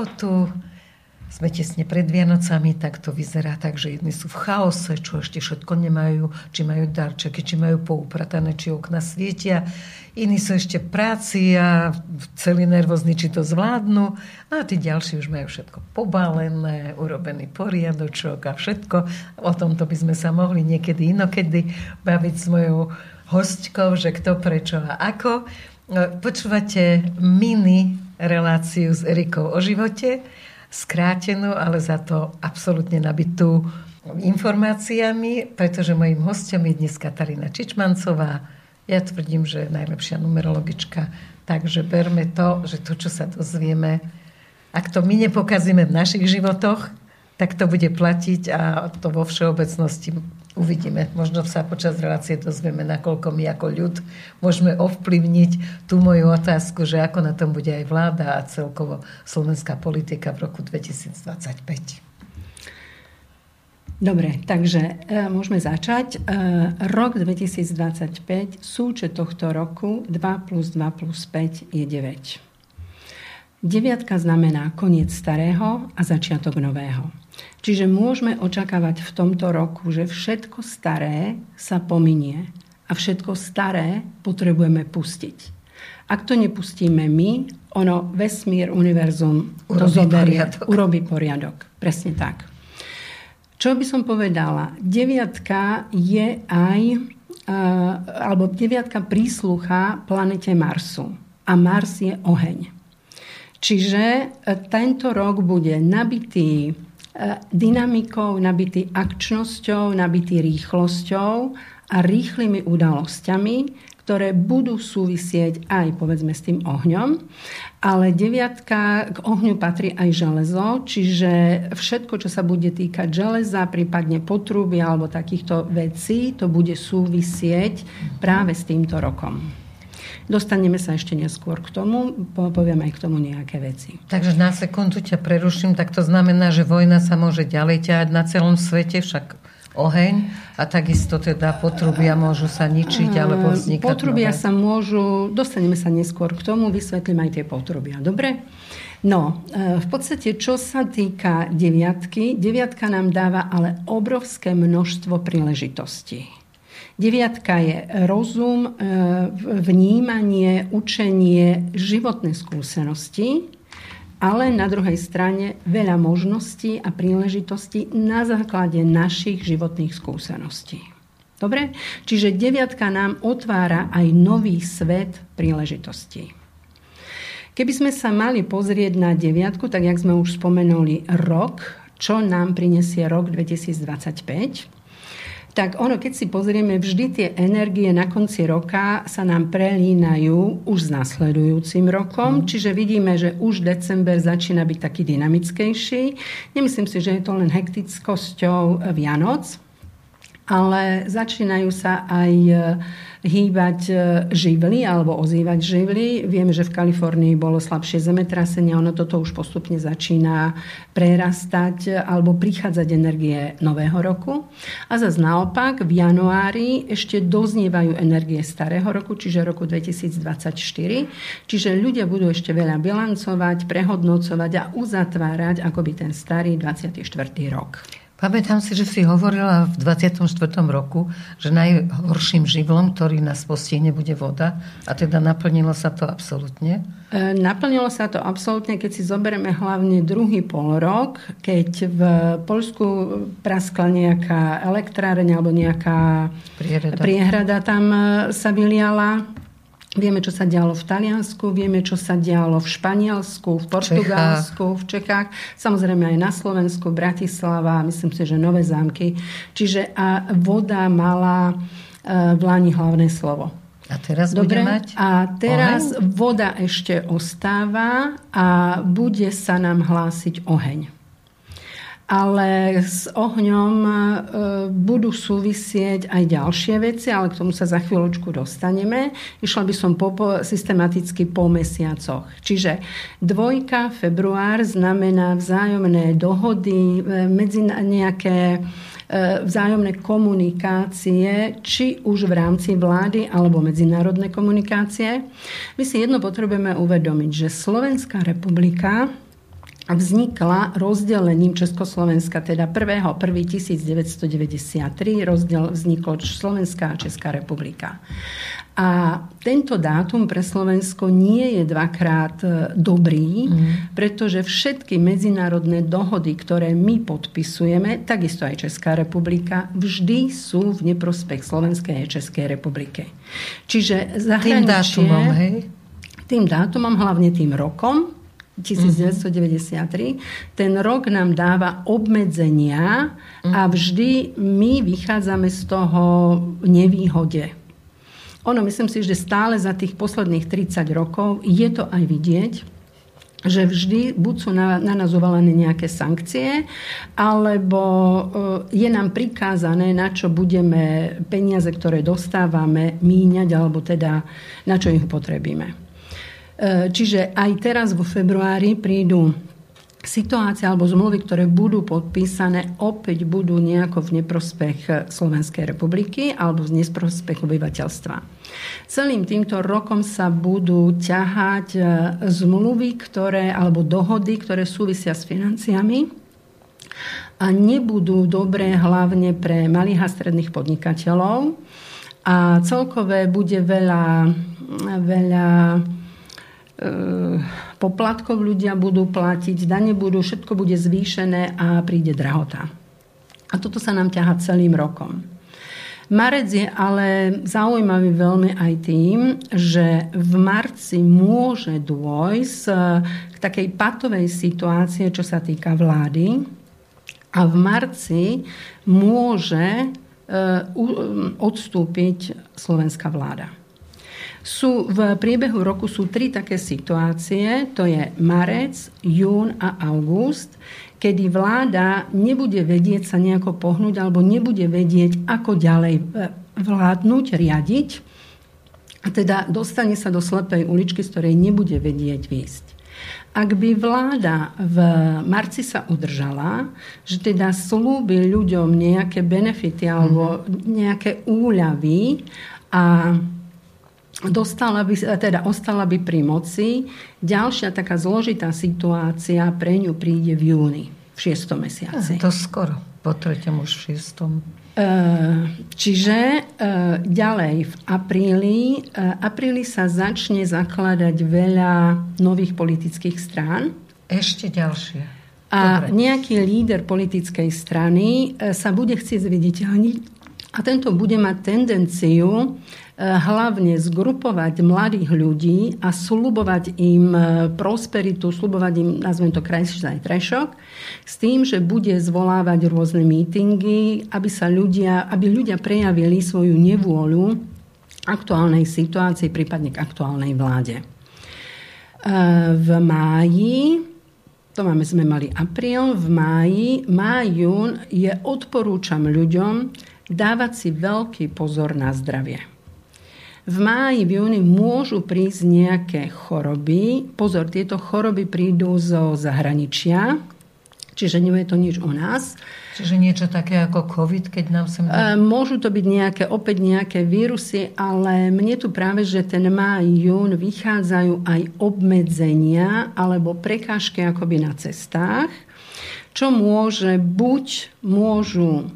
Sobotu. Sme tesne pred Vianocami, tak to vyzerá tak, že jedni sú v chaose, čo ešte všetko nemajú, či majú darčeky, či majú poupratané, či okna svietia. Iní sú ešte v práci a celý nervózni, či to zvládnu. A tí ďalší už majú všetko pobalené, urobený poriadočok a všetko. O tomto by sme sa mohli niekedy inokedy baviť s mojou hostkou, že kto, prečo a ako. Počúvate mini reláciu s Erikou o živote skrátenú, ale za to absolútne nabitú informáciami, pretože mojim hostom je dnes Katarína Čičmancová. Ja tvrdím, že je najlepšia numerologička, takže berme to, že to, čo sa dozvieme, ak to my nepokazíme v našich životoch, tak to bude platiť a to vo všeobecnosti uvidíme. Možno sa počas relácie dozvieme, nakoľko my ako ľud môžeme ovplyvniť tú moju otázku, že ako na tom bude aj vláda a celkovo slovenská politika v roku 2025. Dobre, takže e, môžeme začať. E, rok 2025, súčet tohto roku 2 plus 2 plus 5 je 9. Deviatka znamená koniec starého a začiatok nového. Čiže môžeme očakávať v tomto roku, že všetko staré sa pominie a všetko staré potrebujeme pustiť. Ak to nepustíme my, ono, vesmír, univerzum urobí zoberie, poriadok. urobí poriadok. Presne tak. Čo by som povedala? Deviatka je aj, alebo deviatka príslucha planete Marsu. A Mars je oheň. Čiže e, tento rok bude nabitý E, dynamikou, nabitý akčnosťou, nabitý rýchlosťou a rýchlymi udalosťami, ktoré budú súvisieť aj povedzme s tým ohňom. Ale deviatka k ohňu patrí aj železo, čiže všetko, čo sa bude týkať železa, prípadne potruby alebo takýchto vecí, to bude súvisieť práve s týmto rokom. Dostaneme sa ešte neskôr k tomu, poviem aj k tomu nejaké veci. Takže na sekundu ťa preruším, tak to znamená, že vojna sa môže ďalej ťahať na celom svete, však oheň a takisto teda potrubia môžu sa ničiť alebo vznikať Potrubia nové. sa môžu, dostaneme sa neskôr k tomu, vysvetlím aj tie potrubia. Dobre? No, e, v podstate, čo sa týka deviatky, deviatka nám dáva ale obrovské množstvo príležitostí. Deviatka je rozum, e, vnímanie, učenie, životné skúsenosti, ale na druhej strane veľa možností a príležitostí na základe našich životných skúseností. Dobre? Čiže deviatka nám otvára aj nový svet príležitostí. Keby sme sa mali pozrieť na deviatku, tak jak sme už spomenuli rok, čo nám prinesie rok 2025, tak ono, keď si pozrieme, vždy tie energie na konci roka sa nám prelínajú už s nasledujúcim rokom, mm. čiže vidíme, že už december začína byť taký dynamickejší. Nemyslím si, že je to len hektickosťou Vianoc, ale začínajú sa aj hýbať e, živly alebo ozývať živly. Vieme, že v Kalifornii bolo slabšie zemetrasenie, ono toto už postupne začína prerastať alebo prichádzať energie nového roku. A zase naopak v januári ešte doznievajú energie starého roku, čiže roku 2024. Čiže ľudia budú ešte veľa bilancovať, prehodnocovať a uzatvárať akoby ten starý 24. rok. Pamätám si, že si hovorila v 24. roku, že najhorším živlom, ktorý nás postihne, bude voda. A teda naplnilo sa to absolútne? E, naplnilo sa to absolútne, keď si zoberieme hlavne druhý pol rok, keď v Polsku praskla nejaká elektráreň alebo nejaká priehrada, priehrada tam e, sa vyliala Vieme, čo sa dialo v Taliansku, vieme, čo sa dialo v Španielsku, v Portugalsku, v Čechách, samozrejme aj na Slovensku, Bratislava, myslím si, že Nové zámky. Čiže a voda mala e, v Lani hlavné slovo. A teraz Dobre? bude mať? A teraz oheň? voda ešte ostáva a bude sa nám hlásiť oheň. Ale s ohňom e, budú súvisieť aj ďalšie veci, ale k tomu sa za chvíľočku dostaneme. Išla by som po, po, systematicky po mesiacoch. Čiže dvojka, február znamená vzájomné dohody, e, medzi nejaké e, vzájomné komunikácie, či už v rámci vlády alebo medzinárodné komunikácie. My si jedno potrebujeme uvedomiť, že Slovenská republika vznikla rozdelením Československa, teda 1.1.1993 rozdiel vzniklo Slovenská a Česká republika. A tento dátum pre Slovensko nie je dvakrát e, dobrý, mm. pretože všetky medzinárodné dohody, ktoré my podpisujeme, takisto aj Česká republika, vždy sú v neprospech Slovenskej a Českej republike. Čiže zahraničie... Tým dátumom, hej? Tým dátumom, hlavne tým rokom, 1993. Ten rok nám dáva obmedzenia a vždy my vychádzame z toho nevýhode. Ono, myslím si, že stále za tých posledných 30 rokov je to aj vidieť, že vždy buď sú na, na nás uvalené nejaké sankcie, alebo e, je nám prikázané, na čo budeme peniaze, ktoré dostávame, míňať, alebo teda na čo ich potrebíme. E, čiže aj teraz vo februári prídu situácie alebo zmluvy, ktoré budú podpísané, opäť budú nejako v neprospech Slovenskej republiky alebo v neprospech obyvateľstva. Celým týmto rokom sa budú ťahať e, zmluvy, ktoré, alebo dohody, ktoré súvisia s financiami a nebudú dobré hlavne pre malých a stredných podnikateľov. A celkové bude veľa, veľa poplatkov ľudia budú platiť, dane budú, všetko bude zvýšené a príde drahota. A toto sa nám ťaha celým rokom. Marec je ale zaujímavý veľmi aj tým, že v marci môže dôjsť eh, k takej patovej situácie, čo sa týka vlády. A v marci môže eh, odstúpiť slovenská vláda. Sú, v priebehu roku sú tri také situácie, to je marec, jún a august, kedy vláda nebude vedieť sa nejako pohnúť alebo nebude vedieť, ako ďalej e, vládnuť, riadiť. A teda dostane sa do slepej uličky, z ktorej nebude vedieť výjsť. Ak by vláda v marci sa udržala, že teda slúbi ľuďom nejaké benefity alebo nejaké úľavy a dostala by, teda ostala by pri moci. Ďalšia taká zložitá situácia pre ňu príde v júni, v šiestom mesiaci. To skoro, po treťom už v šiestom. E, čiže e, ďalej v apríli, e, apríli sa začne zakladať veľa nových politických strán. Ešte ďalšie. A Dobre. nejaký líder politickej strany sa bude chcieť zviditeľniť a tento bude mať tendenciu hlavne zgrupovať mladých ľudí a slubovať im e, prosperitu, slubovať im, nazvem to krajší zajtrajšok, s tým, že bude zvolávať rôzne mítingy, aby, sa ľudia, aby ľudia prejavili svoju nevôľu aktuálnej situácii, prípadne k aktuálnej vláde. E, v máji to máme, sme mali apríl, v máji, máj, je odporúčam ľuďom dávať si veľký pozor na zdravie v máji, v júni môžu prísť nejaké choroby. Pozor, tieto choroby prídu zo zahraničia, čiže nie je to nič u nás. Čiže niečo také ako COVID, keď nám sem... Dá... E, môžu to byť nejaké, opäť nejaké vírusy, ale mne tu práve, že ten máj, jún vychádzajú aj obmedzenia alebo prekážky akoby na cestách, čo môže, buď môžu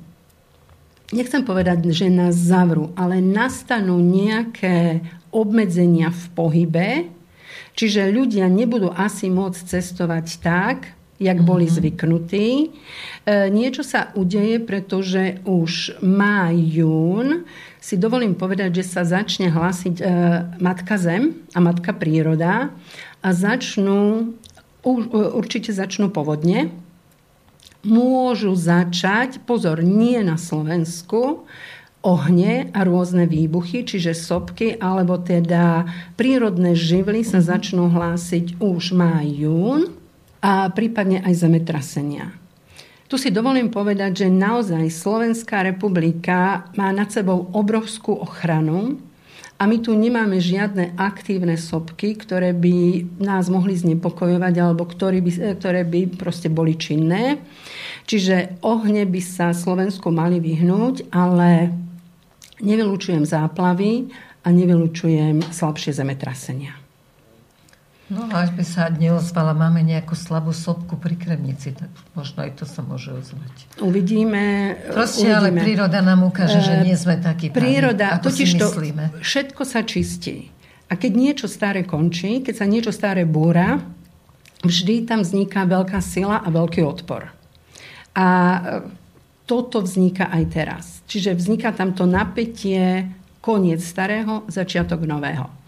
nechcem povedať, že nás zavrú, ale nastanú nejaké obmedzenia v pohybe, čiže ľudia nebudú asi môcť cestovať tak, jak boli mm-hmm. zvyknutí. E, niečo sa udeje, pretože už má jún, si dovolím povedať, že sa začne hlásiť e, Matka Zem a Matka Príroda a začnú, u, určite začnú povodne, môžu začať, pozor, nie na Slovensku, ohne a rôzne výbuchy, čiže sopky alebo teda prírodné živly sa začnú hlásiť už má jún a prípadne aj zemetrasenia. Tu si dovolím povedať, že naozaj Slovenská republika má nad sebou obrovskú ochranu a my tu nemáme žiadne aktívne sopky, ktoré by nás mohli znepokojovať alebo ktoré by, ktoré by proste boli činné. Čiže ohne by sa Slovensku mali vyhnúť, ale nevylučujem záplavy a nevylučujem slabšie zemetrasenia. No až by sa neozvala, máme nejakú slabú sopku pri kremnici, tak možno aj to sa môže ozvať. Uvidíme. Proste, uvidíme. ale príroda nám ukáže, že nie sme takí Príroda, ako totiž. To, všetko sa čistí. A keď niečo staré končí, keď sa niečo staré búra, vždy tam vzniká veľká sila a veľký odpor. A e, toto vzniká aj teraz. Čiže vzniká tam to napätie, koniec starého, začiatok nového.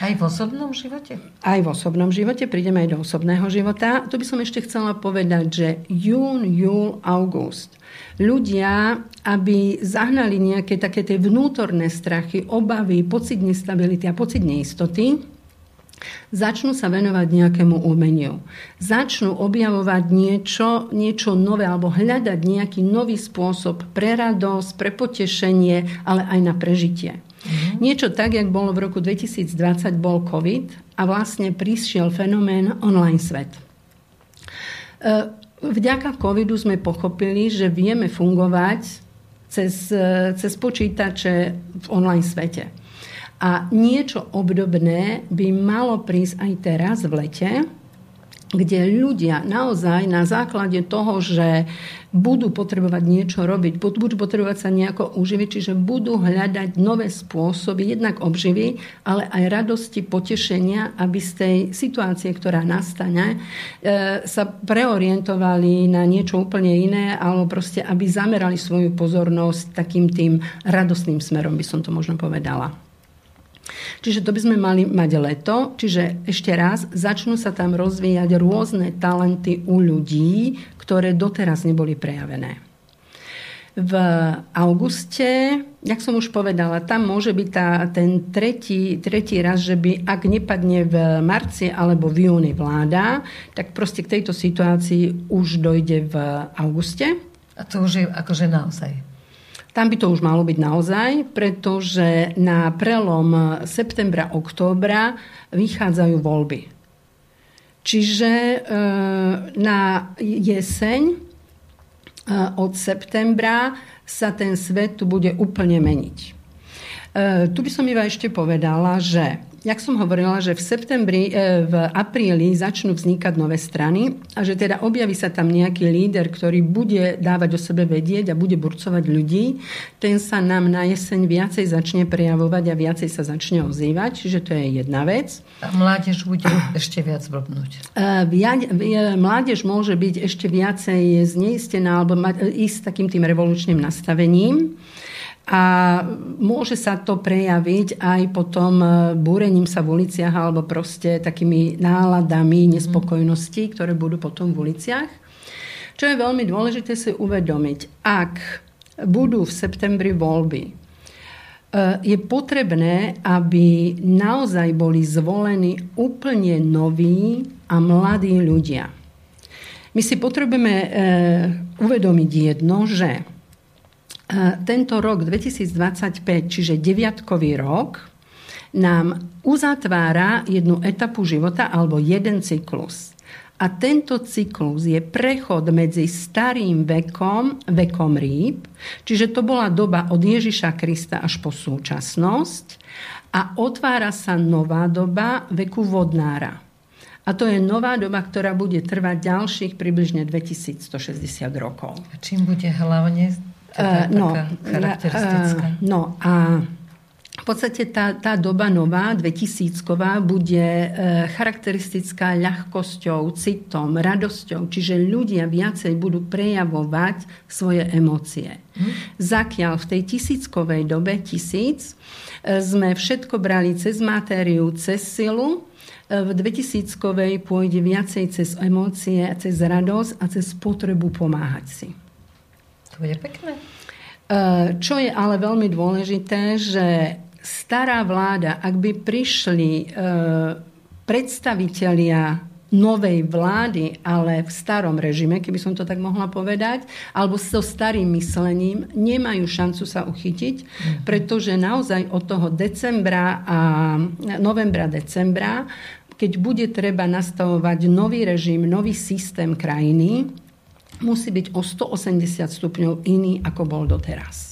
Aj v osobnom živote? Aj v osobnom živote, prídeme aj do osobného života. Tu by som ešte chcela povedať, že jún, júl, august. Ľudia, aby zahnali nejaké také tie vnútorné strachy, obavy, pocit nestability a pocit neistoty, začnú sa venovať nejakému umeniu. Začnú objavovať niečo, niečo nové alebo hľadať nejaký nový spôsob pre radosť, pre potešenie, ale aj na prežitie. Niečo tak, jak bolo v roku 2020, bol COVID a vlastne prišiel fenomén online svet. E, vďaka covidu sme pochopili, že vieme fungovať cez, e, cez počítače v online svete. A niečo obdobné by malo prísť aj teraz v lete, kde ľudia naozaj na základe toho, že budú potrebovať niečo robiť, budú potrebovať sa nejako uživiť, čiže budú hľadať nové spôsoby, jednak obživy, ale aj radosti, potešenia, aby z tej situácie, ktorá nastane, e, sa preorientovali na niečo úplne iné, alebo proste, aby zamerali svoju pozornosť takým tým radostným smerom, by som to možno povedala. Čiže to by sme mali mať leto, čiže ešte raz, začnú sa tam rozvíjať rôzne talenty u ľudí, ktoré doteraz neboli prejavené. V auguste, jak som už povedala, tam môže byť tá, ten tretí, tretí raz, že by ak nepadne v marci alebo v júni vláda, tak proste k tejto situácii už dojde v auguste. A to už je akože naozaj. Tam by to už malo byť naozaj, pretože na prelom septembra-októbra vychádzajú voľby. Čiže e, na jeseň e, od septembra sa ten svet tu bude úplne meniť. E, tu by som iba ešte povedala, že jak som hovorila, že v septembri, e, v apríli začnú vznikať nové strany a že teda objaví sa tam nejaký líder, ktorý bude dávať o sebe vedieť a bude burcovať ľudí, ten sa nám na jeseň viacej začne prejavovať a viacej sa začne ozývať, čiže to je jedna vec. A mládež bude ešte viac blbnúť. E, mládež môže byť ešte viacej zneistená alebo mať, ísť takým tým revolučným nastavením. A môže sa to prejaviť aj potom e, búrením sa v uliciach alebo proste takými náladami nespokojnosti, ktoré budú potom v uliciach. Čo je veľmi dôležité si uvedomiť, ak budú v septembri voľby, e, je potrebné, aby naozaj boli zvolení úplne noví a mladí ľudia. My si potrebujeme e, uvedomiť jedno, že tento rok 2025, čiže deviatkový rok, nám uzatvára jednu etapu života alebo jeden cyklus. A tento cyklus je prechod medzi starým vekom, vekom rýb, čiže to bola doba od Ježiša Krista až po súčasnosť a otvára sa nová doba veku vodnára. A to je nová doba, ktorá bude trvať ďalších približne 2160 rokov. A čím bude hlavne teda no, charakteristická. Uh, no a v podstate tá, tá doba nová, 2000-ková, bude e, charakteristická ľahkosťou, citom, radosťou, čiže ľudia viacej budú prejavovať svoje emócie. Hm. Zakiaľ v tej tisíckovej dobe, tisíc, sme všetko brali cez matériu, cez silu, v 2000-kovej pôjde viacej cez emócie, cez radosť a cez potrebu pomáhať si bude pekné. E, čo je ale veľmi dôležité, že stará vláda, ak by prišli e, predstavitelia novej vlády, ale v starom režime, keby som to tak mohla povedať, alebo so starým myslením, nemajú šancu sa uchytiť, mhm. pretože naozaj od toho decembra a novembra, decembra, keď bude treba nastavovať nový režim, nový systém krajiny, musí byť o 180 stupňov iný, ako bol doteraz.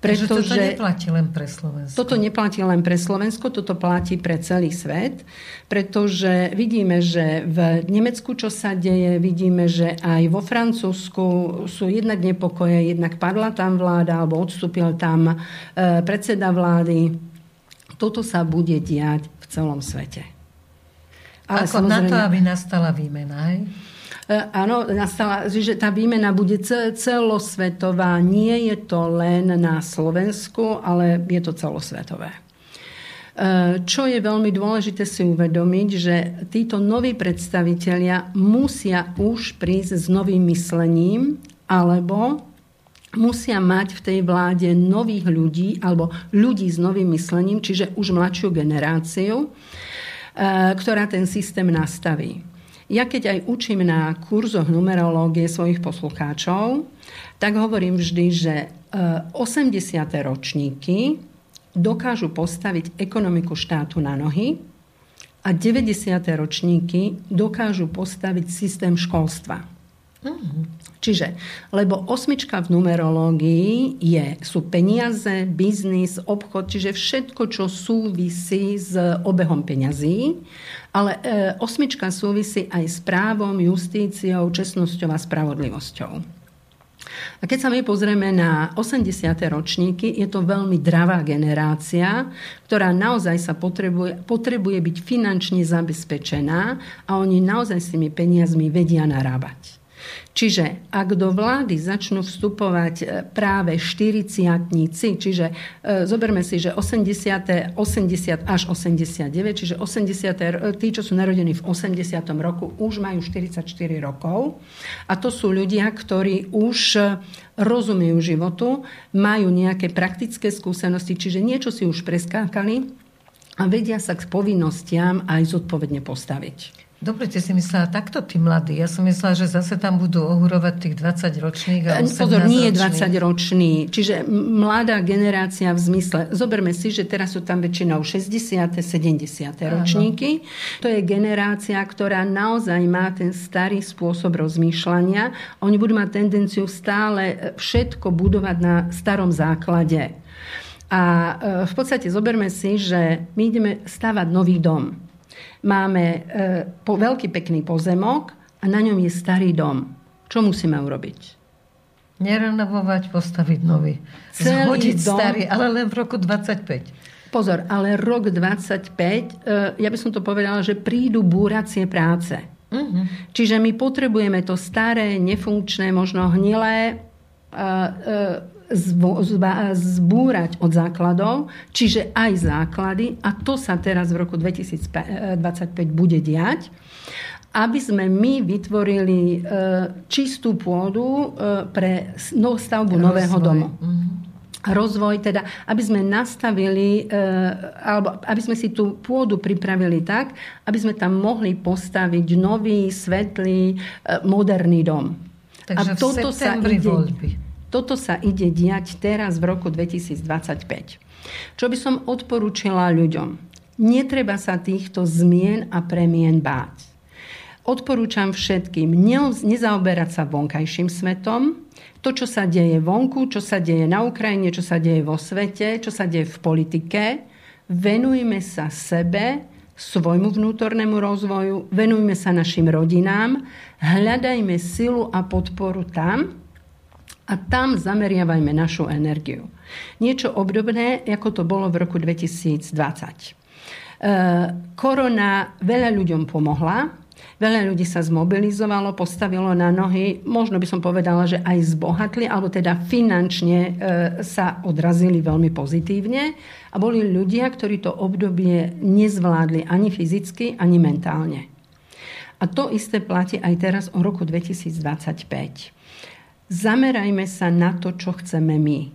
Pretože toto neplatí len pre Slovensko. Toto neplatí len pre Slovensko, toto platí pre celý svet, pretože vidíme, že v Nemecku, čo sa deje, vidíme, že aj vo Francúzsku sú jednak nepokoje, jednak padla tam vláda, alebo odstúpil tam e, predseda vlády. Toto sa bude diať v celom svete. Ale Ako samozrejme... na to, aby nastala výmena, hej? E, áno, nastala, že tá výmena bude celosvetová. Nie je to len na Slovensku, ale je to celosvetové. E, čo je veľmi dôležité si uvedomiť, že títo noví predstavitelia musia už prísť s novým myslením, alebo musia mať v tej vláde nových ľudí, alebo ľudí s novým myslením, čiže už mladšiu generáciu, e, ktorá ten systém nastaví. Ja keď aj učím na kurzoch numerológie svojich poslucháčov, tak hovorím vždy, že 80. E, ročníky dokážu postaviť ekonomiku štátu na nohy a 90. ročníky dokážu postaviť systém školstva. Čiže, lebo osmička v numerológii je, sú peniaze, biznis, obchod, čiže všetko, čo súvisí s obehom peňazí, ale e, osmička súvisí aj s právom, justíciou, čestnosťou a spravodlivosťou. A keď sa my pozrieme na 80. ročníky, je to veľmi dravá generácia, ktorá naozaj sa potrebuje, potrebuje byť finančne zabezpečená a oni naozaj s tými peniazmi vedia narábať. Čiže ak do vlády začnú vstupovať e, práve 40 čiže e, zoberme si, že 80, 80 až 89, čiže 80, e, tí, čo sú narodení v 80. roku, už majú 44 rokov. A to sú ľudia, ktorí už rozumejú životu, majú nejaké praktické skúsenosti, čiže niečo si už preskákali a vedia sa k povinnostiam aj zodpovedne postaviť. Dobre, ty si myslela takto tí mladí. Ja som myslela, že zase tam budú ohurovať tých 20 ročných a Pozor, nie je 20 ročný. Čiže mladá generácia v zmysle, zoberme si, že teraz sú tam väčšinou 60. 70. ročníky. To je generácia, ktorá naozaj má ten starý spôsob rozmýšľania. Oni budú mať tendenciu stále všetko budovať na starom základe. A e, v podstate zoberme si, že my ideme stavať nový dom máme e, po, veľký pekný pozemok a na ňom je starý dom. Čo musíme urobiť? Nerenovovať, postaviť nový. Celý Zhodiť dom, starý, ale len v roku 25. Pozor, ale rok 25, e, ja by som to povedala, že prídu búracie práce. Uh-huh. Čiže my potrebujeme to staré, nefunkčné, možno hnilé, uh, uh, zbúrať od základov, čiže aj základy, a to sa teraz v roku 2025 bude diať, aby sme my vytvorili e, čistú pôdu e, pre stavbu Rozvoj. nového domu. Mm-hmm rozvoj, teda aby sme nastavili, e, alebo aby sme si tú pôdu pripravili tak, aby sme tam mohli postaviť nový, svetlý, moderný dom. Takže A toto v sa ide, voľby. Toto sa ide diať teraz v roku 2025. Čo by som odporúčila ľuďom? Netreba sa týchto zmien a premien báť. Odporúčam všetkým nezaoberať sa vonkajším svetom, to, čo sa deje vonku, čo sa deje na Ukrajine, čo sa deje vo svete, čo sa deje v politike. Venujme sa sebe, svojmu vnútornému rozvoju, venujme sa našim rodinám, hľadajme silu a podporu tam, a tam zameriavajme našu energiu. Niečo obdobné, ako to bolo v roku 2020. E, korona veľa ľuďom pomohla, Veľa ľudí sa zmobilizovalo, postavilo na nohy, možno by som povedala, že aj zbohatli, alebo teda finančne e, sa odrazili veľmi pozitívne. A boli ľudia, ktorí to obdobie nezvládli ani fyzicky, ani mentálne. A to isté platí aj teraz o roku 2025. Zamerajme sa na to, čo chceme my.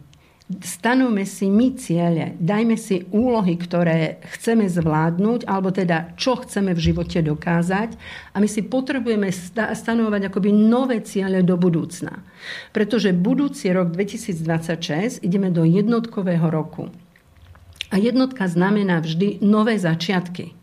stanovme si my ciele, dajme si úlohy, ktoré chceme zvládnuť, alebo teda čo chceme v živote dokázať a my si potrebujeme stanovať akoby nové ciele do budúcna. Pretože budúci rok 2026 ideme do jednotkového roku. A jednotka znamená vždy nové začiatky.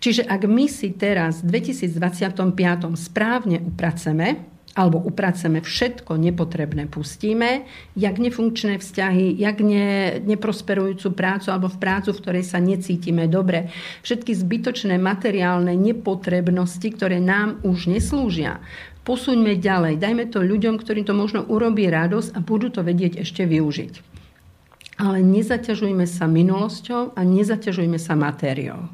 Čiže ak my si teraz v 2025 správne upraceme, alebo upraceme všetko nepotrebné, pustíme, jak nefunkčné vzťahy, jak ne, neprosperujúcu prácu alebo v prácu, v ktorej sa necítime dobre. Všetky zbytočné materiálne nepotrebnosti, ktoré nám už neslúžia. Posuňme ďalej, dajme to ľuďom, ktorým to možno urobí radosť a budú to vedieť ešte využiť. Ale nezaťažujme sa minulosťou a nezaťažujme sa matériou.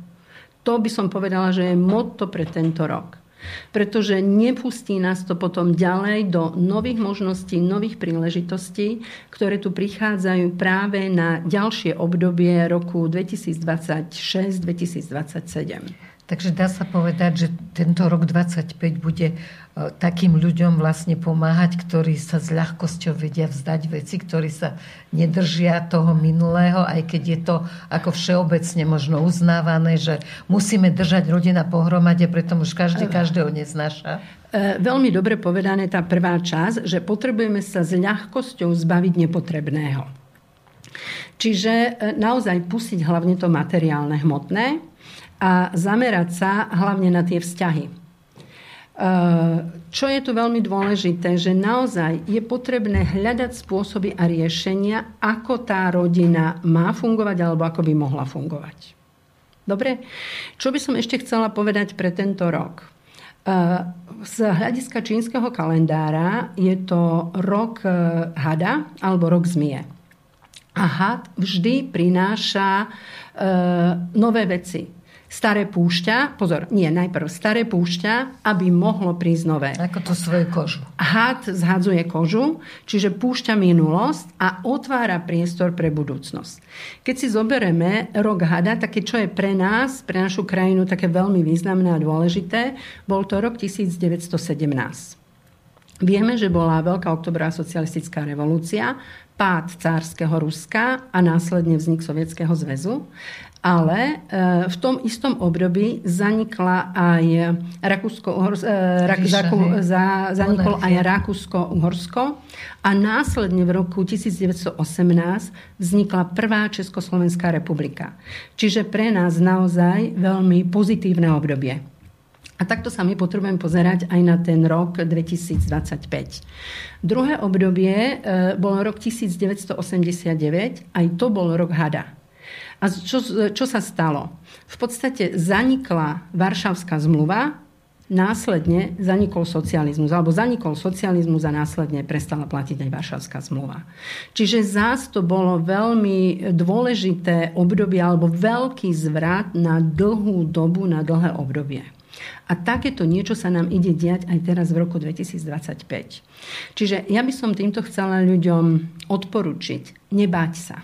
To by som povedala, že je motto pre tento rok pretože nepustí nás to potom ďalej do nových možností, nových príležitostí, ktoré tu prichádzajú práve na ďalšie obdobie roku 2026-2027. Takže dá sa povedať, že tento rok 25 bude takým ľuďom vlastne pomáhať, ktorí sa s ľahkosťou vedia vzdať veci, ktorí sa nedržia toho minulého, aj keď je to ako všeobecne možno uznávané, že musíme držať rodina pohromade, preto už každý každého neznáša. E, veľmi dobre povedané tá prvá časť, že potrebujeme sa s ľahkosťou zbaviť nepotrebného. Čiže e, naozaj pustiť hlavne to materiálne, hmotné, a zamerať sa hlavne na tie vzťahy. Čo je tu veľmi dôležité, že naozaj je potrebné hľadať spôsoby a riešenia, ako tá rodina má fungovať alebo ako by mohla fungovať. Dobre? Čo by som ešte chcela povedať pre tento rok? E, z hľadiska čínskeho kalendára je to rok e, hada alebo rok zmie. A had vždy prináša nové veci staré púšťa, pozor, nie, najprv staré púšťa, aby mohlo prísť nové. Ako to svoju kožu. Had zhadzuje kožu, čiže púšťa minulosť a otvára priestor pre budúcnosť. Keď si zoberieme rok hada, také čo je pre nás, pre našu krajinu také veľmi významné a dôležité, bol to rok 1917. Vieme, že bola Veľká oktobrová socialistická revolúcia, pád cárskeho Ruska a následne vznik Sovietskeho zväzu. Ale e, v tom istom období zanikla aj Rakúsko, e, za, zaniklo aj Rakúsko-Uhorsko a následne v roku 1918 vznikla prvá Československá republika. Čiže pre nás naozaj veľmi pozitívne obdobie. A takto sa my potrebujeme pozerať aj na ten rok 2025. Druhé obdobie e, bol rok 1989, aj to bol rok hada. A čo, čo sa stalo? V podstate zanikla Varšavská zmluva, následne zanikol socializmus, alebo zanikol socializmus a následne prestala platiť aj Varšavská zmluva. Čiže zás to bolo veľmi dôležité obdobie alebo veľký zvrat na dlhú dobu, na dlhé obdobie. A takéto niečo sa nám ide diať aj teraz v roku 2025. Čiže ja by som týmto chcela ľuďom odporučiť, nebáť sa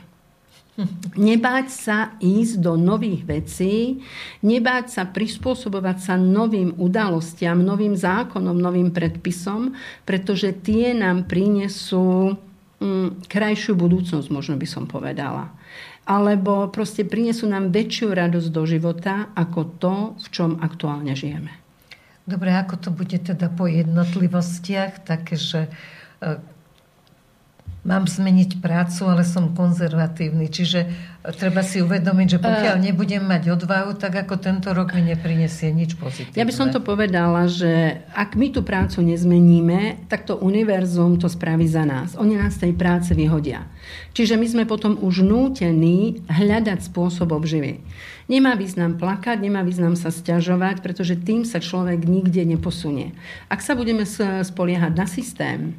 Nebáť sa ísť do nových vecí, nebáť sa prispôsobovať sa novým udalostiam, novým zákonom, novým predpisom, pretože tie nám prinesú mm, krajšiu budúcnosť, možno by som povedala. Alebo proste prinesú nám väčšiu radosť do života ako to, v čom aktuálne žijeme. Dobre, ako to bude teda po jednotlivostiach, také, že e, mám zmeniť prácu, ale som konzervatívny. Čiže treba si uvedomiť, že pokiaľ uh, nebudem mať odvahu, tak ako tento rok mi neprinesie nič pozitívne. Ja by som to povedala, že ak my tú prácu nezmeníme, tak to univerzum to spraví za nás. Oni nás tej práce vyhodia. Čiže my sme potom už nútení hľadať spôsob obživy. Nemá význam plakať, nemá význam sa stiažovať, pretože tým sa človek nikde neposunie. Ak sa budeme spoliehať na systém,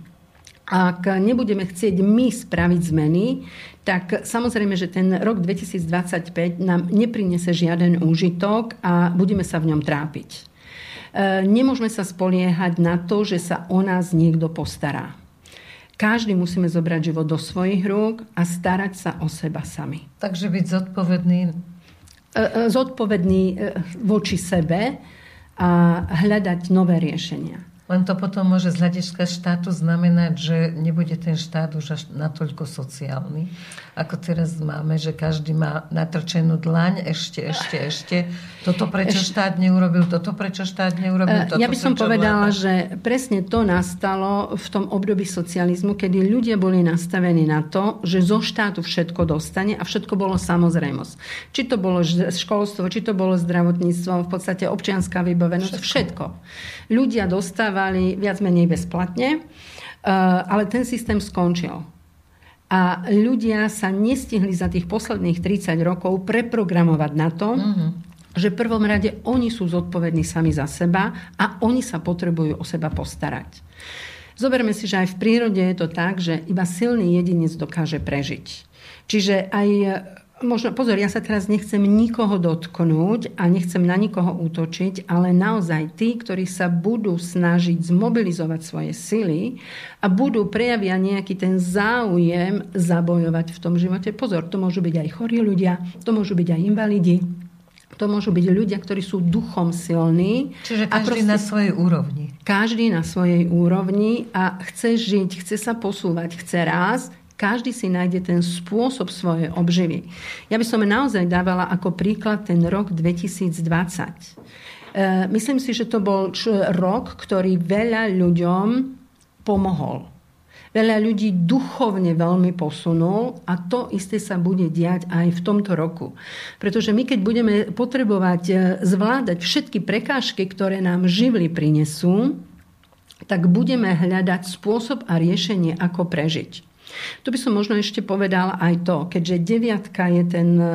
ak nebudeme chcieť my spraviť zmeny, tak samozrejme, že ten rok 2025 nám neprinese žiaden úžitok a budeme sa v ňom trápiť. E, nemôžeme sa spoliehať na to, že sa o nás niekto postará. Každý musíme zobrať život do svojich rúk a starať sa o seba sami. Takže byť zodpovedný? E, e, zodpovedný voči sebe a hľadať nové riešenia. Len to potom môže z hľadiska štátu znamenať, že nebude ten štát už až natoľko sociálny, ako teraz máme, že každý má natrčenú dlaň, ešte, ešte, ešte. Toto prečo ešte... štát neurobil, toto prečo štát neurobil, toto Ja by som povedala, vláda. že presne to nastalo v tom období socializmu, kedy ľudia boli nastavení na to, že zo štátu všetko dostane a všetko bolo samozrejmosť. Či to bolo školstvo, či to bolo zdravotníctvo, v podstate občianská vybavenosť, všetko. všetko. Ľudia dostávali viac menej bezplatne, eh, ale ten systém skončil. A ľudia sa nestihli za tých posledných 30 rokov preprogramovať na to, mm-hmm. že v prvom rade oni sú zodpovední sami za seba a oni sa potrebujú o seba postarať. Zoberme si, že aj v prírode je to tak, že iba silný jedinec dokáže prežiť. Čiže aj možno, pozor, ja sa teraz nechcem nikoho dotknúť a nechcem na nikoho útočiť, ale naozaj tí, ktorí sa budú snažiť zmobilizovať svoje sily a budú prejavia nejaký ten záujem zabojovať v tom živote. Pozor, to môžu byť aj chorí ľudia, to môžu byť aj invalidi, to môžu byť ľudia, ktorí sú duchom silní. Čiže každý a proste, na svojej úrovni. Každý na svojej úrovni a chce žiť, chce sa posúvať, chce rásť každý si nájde ten spôsob svojej obživy. Ja by som naozaj dávala ako príklad ten rok 2020. E, myslím si, že to bol rok, ktorý veľa ľuďom pomohol. Veľa ľudí duchovne veľmi posunul a to isté sa bude diať aj v tomto roku. Pretože my, keď budeme potrebovať e, zvládať všetky prekážky, ktoré nám živly prinesú, tak budeme hľadať spôsob a riešenie, ako prežiť. Tu by som možno ešte povedala aj to, keďže deviatka je ten e,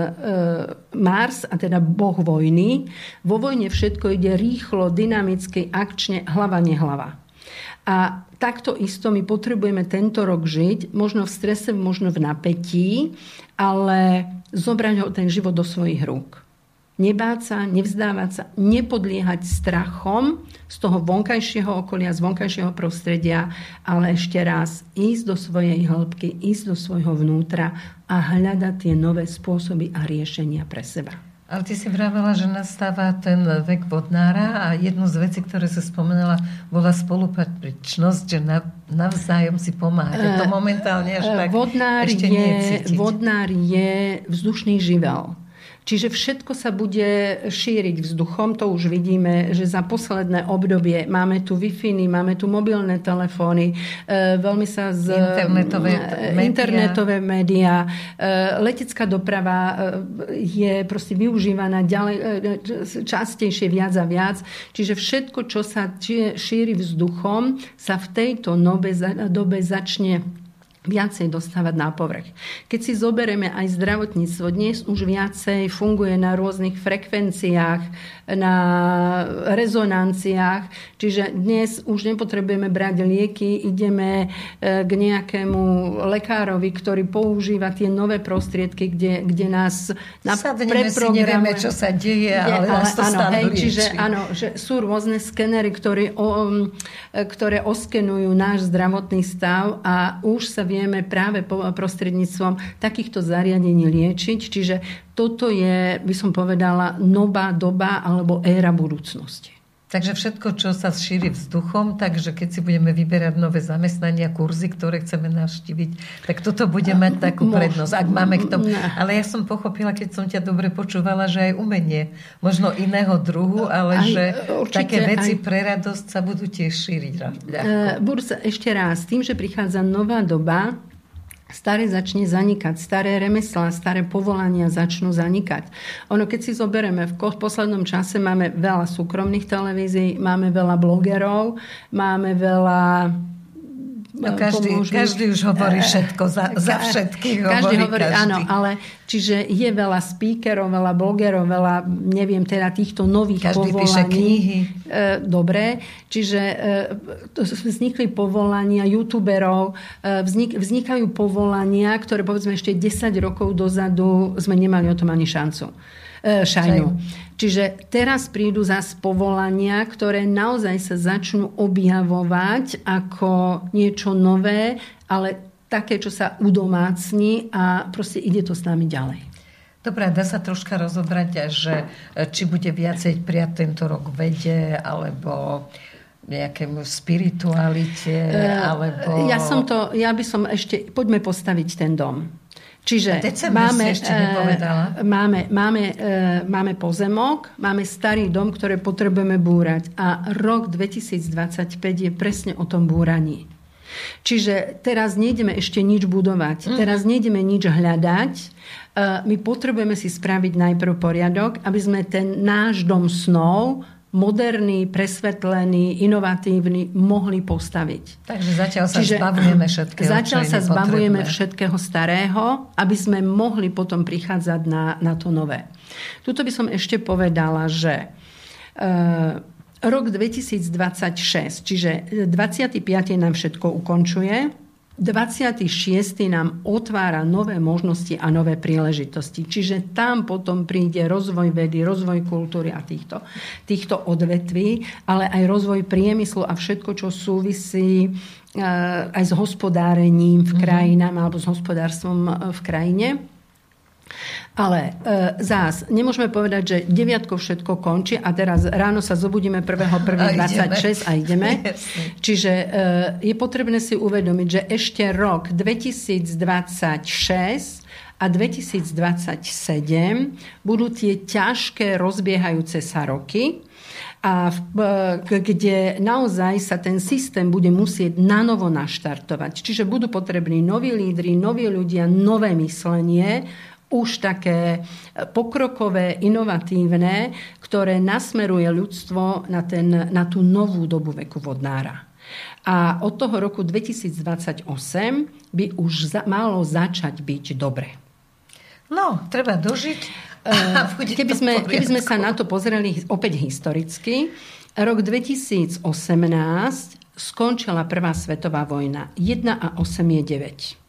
Mars, a teda boh vojny, vo vojne všetko ide rýchlo, dynamicky, akčne, hlava, nehlava. A takto isto my potrebujeme tento rok žiť, možno v strese, možno v napätí, ale zobrať ho ten život do svojich rúk. Nebáť sa, nevzdávať sa, nepodliehať strachom z toho vonkajšieho okolia, z vonkajšieho prostredia, ale ešte raz ísť do svojej hĺbky, ísť do svojho vnútra a hľadať tie nové spôsoby a riešenia pre seba. Ale ty si vravela, že nastáva ten vek vodnára a jednu z vecí, ktoré sa spomenula, bola spolupatričnosť, že navzájom si pomáha. To momentálne až tak vodnár ešte je, nie je Vodnár je vzdušný živel. Čiže všetko sa bude šíriť vzduchom. To už vidíme, že za posledné obdobie máme tu Wi-Fi, máme tu mobilné telefóny, e, veľmi sa z... Internetové e, médiá. Internetové médiá. E, letecká doprava je proste využívaná ďalej, častejšie viac a viac. Čiže všetko, čo sa šíri vzduchom, sa v tejto dobe začne viacej dostávať na povrch. Keď si zoberieme aj zdravotníctvo, dnes už viacej funguje na rôznych frekvenciách, na rezonanciách, čiže dnes už nepotrebujeme brať lieky, ideme e, k nejakému lekárovi, ktorý používa tie nové prostriedky, kde, kde nás na Sadneme si, nevieme, čo sa deje, ale, ale nás to áno, hej, čiže áno, že sú rôzne skenery, ktoré, o, ktoré oskenujú náš zdravotný stav a už sa vie vieme práve prostredníctvom takýchto zariadení liečiť. Čiže toto je, by som povedala, nová doba alebo éra budúcnosti. Takže všetko, čo sa šíri vzduchom, takže keď si budeme vyberať nové zamestnania, kurzy, ktoré chceme navštíviť, tak toto bude mať takú prednosť, ak máme k tomu. Ale ja som pochopila, keď som ťa dobre počúvala, že aj umenie, možno iného druhu, ale aj, že určite, také veci aj... pre radosť sa budú tiež šíriť. Uh, budú sa ešte raz, tým, že prichádza nová doba, staré začne zanikať, staré remeslá, staré povolania začnú zanikať. Ono, keď si zoberieme, v poslednom čase máme veľa súkromných televízií, máme veľa blogerov, máme veľa No každý, každý už hovorí všetko, za, za všetkých každý hovorí, každý. Áno, ale čiže je veľa speakerov, veľa blogerov, veľa, neviem, teda týchto nových každý povolaní. píše knihy. E, dobre, čiže e, vznikli povolania youtuberov, vznik, vznikajú povolania, ktoré povedzme ešte 10 rokov dozadu sme nemali o tom ani šancu. E, šajnu. Čiže teraz prídu zase povolania, ktoré naozaj sa začnú objavovať ako niečo nové, ale také, čo sa udomácni a proste ide to s nami ďalej. Dobre, dá sa troška rozobrať, že či bude viacej prijať tento rok vede, alebo nejakému spiritualite, alebo... Ja som to, ja by som ešte, poďme postaviť ten dom. Čiže máme, ešte máme, máme, máme pozemok, máme starý dom, ktoré potrebujeme búrať a rok 2025 je presne o tom búraní. Čiže teraz nejdeme ešte nič budovať, mm. teraz nejdeme nič hľadať, my potrebujeme si spraviť najprv poriadok, aby sme ten náš dom snov moderný, presvetlený, inovatívny mohli postaviť. Takže zatiaľ sa Čiže, zbavujeme všetkého, Zatiaľ sa zbavujeme všetkého starého, aby sme mohli potom prichádzať na, na to nové. Tuto by som ešte povedala, že e, rok 2026, čiže 25. nám všetko ukončuje, 26. nám otvára nové možnosti a nové príležitosti. Čiže tam potom príde rozvoj vedy, rozvoj kultúry a týchto, týchto odvetví, ale aj rozvoj priemyslu a všetko, čo súvisí eh, aj s hospodárením v mhm. krajinách alebo s hospodárstvom v krajine. Ale e, zás, nemôžeme povedať, že deviatko všetko končí a teraz ráno sa zobudíme 1.1.26 a ideme. Čiže e, je potrebné si uvedomiť, že ešte rok 2026 a 2027 budú tie ťažké rozbiehajúce sa roky, a e, kde naozaj sa ten systém bude musieť nanovo naštartovať. Čiže budú potrební noví lídry, noví ľudia, nové myslenie, už také pokrokové, inovatívne, ktoré nasmeruje ľudstvo na, ten, na tú novú dobu veku vodnára. A od toho roku 2028 by už za, malo začať byť dobre. No, treba dožiť. Eh, keby sme, keby sme sa na to pozreli opäť historicky, rok 2018 skončila Prvá svetová vojna. 1 a 8 je 9.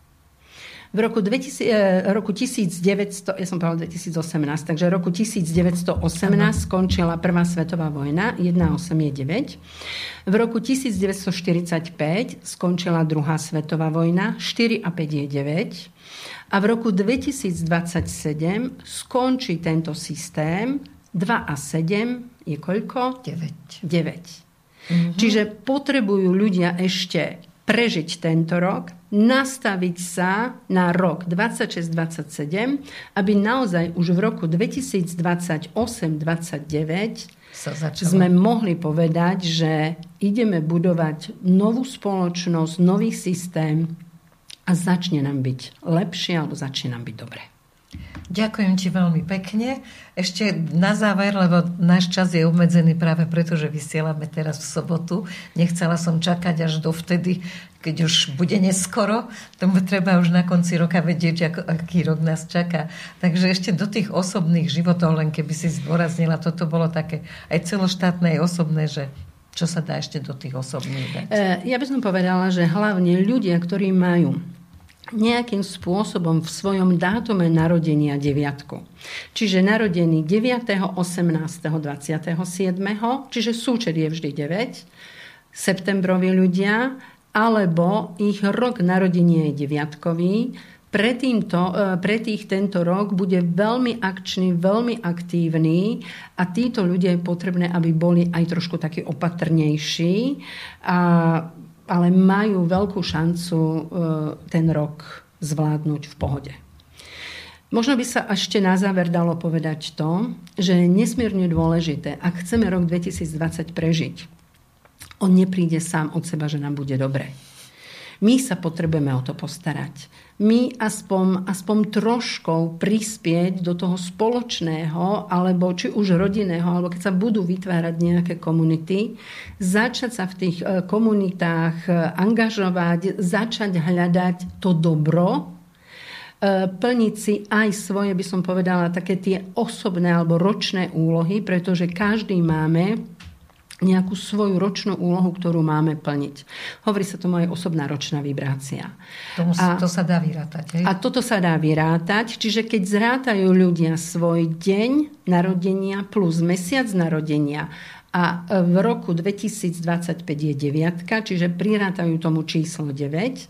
V roku, 2000, eh, roku 1900, ja som povedala 2018, takže roku 1918 skončila Prvá svetová vojna, 1,8 je 9. V roku 1945 skončila Druhá svetová vojna, 4 a 5 je 9. A v roku 2027 skončí tento systém, 2 a 7 je koľko? 9. 9. Mm-hmm. Čiže potrebujú ľudia ešte prežiť tento rok, nastaviť sa na rok 26-27, aby naozaj už v roku 2028-29 sme mohli povedať, že ideme budovať novú spoločnosť, nový systém a začne nám byť lepšie alebo začne nám byť dobre. Ďakujem ti veľmi pekne. Ešte na záver, lebo náš čas je obmedzený práve preto, že vysielame teraz v sobotu. Nechcela som čakať až do vtedy, keď už bude neskoro. Tomu treba už na konci roka vedieť, aký rok nás čaká. Takže ešte do tých osobných životov, len keby si zdôraznila, toto bolo také aj celoštátne, aj osobné, že čo sa dá ešte do tých osobných dať? E, ja by som povedala, že hlavne ľudia, ktorí majú nejakým spôsobom v svojom dátume narodenia deviatku. Čiže narodený 9., 18., 27., čiže súčet je vždy 9, septembroví ľudia, alebo ich rok narodenia je deviatkový, pre, týmto, e, pre tých tento rok bude veľmi akčný, veľmi aktívny a títo ľudia je potrebné, aby boli aj trošku takí opatrnejší. A ale majú veľkú šancu e, ten rok zvládnuť v pohode. Možno by sa ešte na záver dalo povedať to, že je nesmierne dôležité, ak chceme rok 2020 prežiť, on nepríde sám od seba, že nám bude dobre. My sa potrebujeme o to postarať. My aspoň, aspoň troškou prispieť do toho spoločného, alebo či už rodinného, alebo keď sa budú vytvárať nejaké komunity, začať sa v tých e, komunitách e, angažovať, začať hľadať to dobro, e, plniť si aj svoje, by som povedala, také tie osobné alebo ročné úlohy, pretože každý máme nejakú svoju ročnú úlohu, ktorú máme plniť. Hovorí sa tomu aj osobná ročná vibrácia. Tomu, a, to sa dá vyrátať. Hej? A toto sa dá vyrátať. Čiže keď zrátajú ľudia svoj deň narodenia plus mesiac narodenia a v roku 2025 je deviatka, čiže prirátajú tomu číslo 9,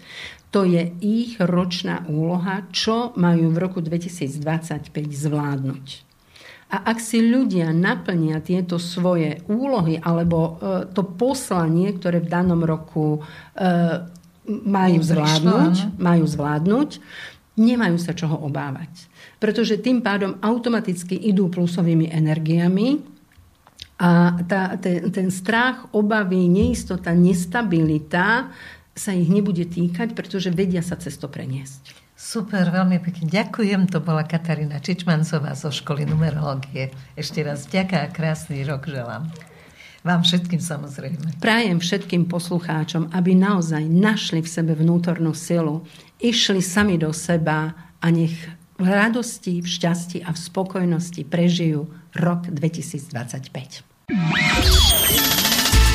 to je ich ročná úloha, čo majú v roku 2025 zvládnuť. A ak si ľudia naplnia tieto svoje úlohy alebo e, to poslanie, ktoré v danom roku e, majú zvládnuť, majú zvládnuť, nemajú sa čoho obávať. Pretože tým pádom automaticky idú plusovými energiami a tá, ten, ten strach, obavy, neistota, nestabilita sa ich nebude týkať, pretože vedia sa cez to preniesť. Super, veľmi pekne ďakujem. To bola Katarína Čičmancová zo školy numerológie. Ešte raz ďaká a krásny rok želám. Vám všetkým samozrejme. Prajem všetkým poslucháčom, aby naozaj našli v sebe vnútornú silu, išli sami do seba a nech v radosti, v šťastí a v spokojnosti prežijú rok 2025.